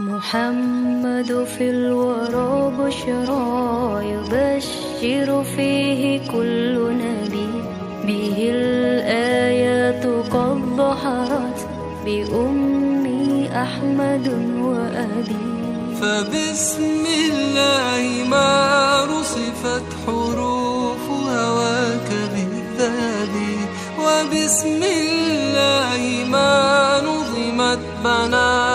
محمد في الورى بشرى يبشر فيه كل نبي. به الآيات قد ظهرت بأمي أحمد وأبي. فبسم الله ما رصفت حروفها وكبالذهب وبسم الله ما نظمت بنات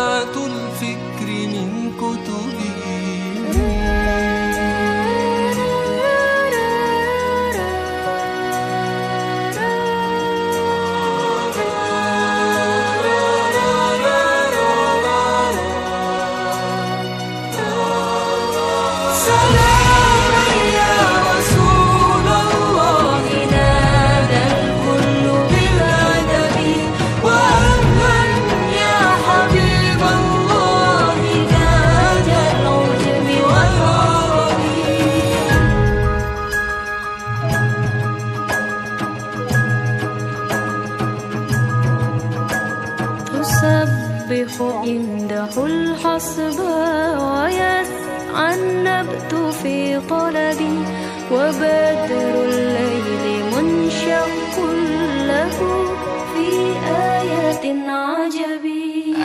سلاما يا رسول الله نادى الكل بالأدب وأهلا يا حبيب الله نادى العجب والعرب تسبح عنده الحصبى ويسعى عنبت في طلبي وبدر الليل منشق له في آية عجبي.